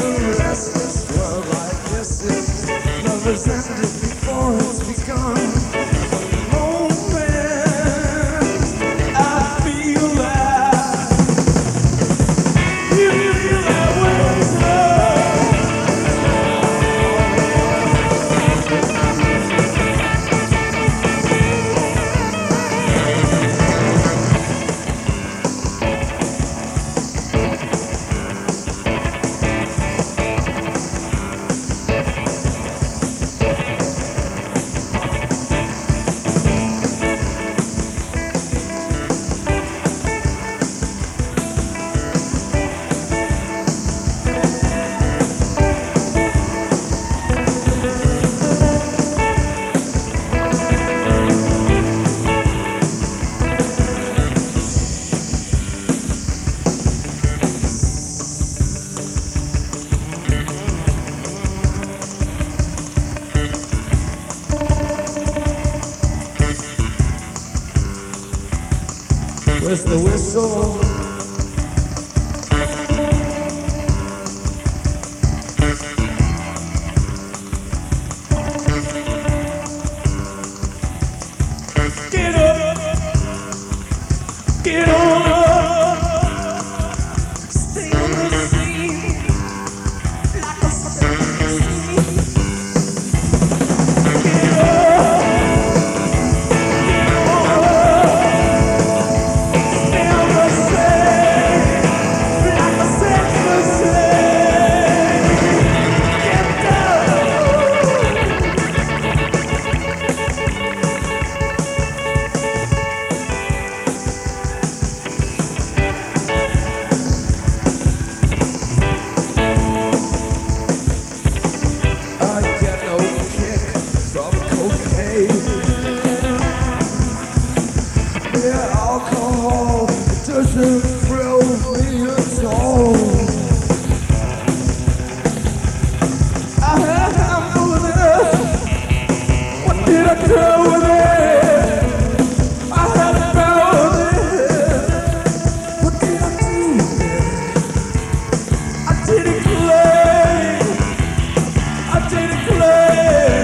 in a restless world like this is. Love is ended before it's begun. Is the whistle. Get up, get on alcohol doesn't thrill me at all. I What did I do with it? I. What did I do with it? I didn't play. I didn't play.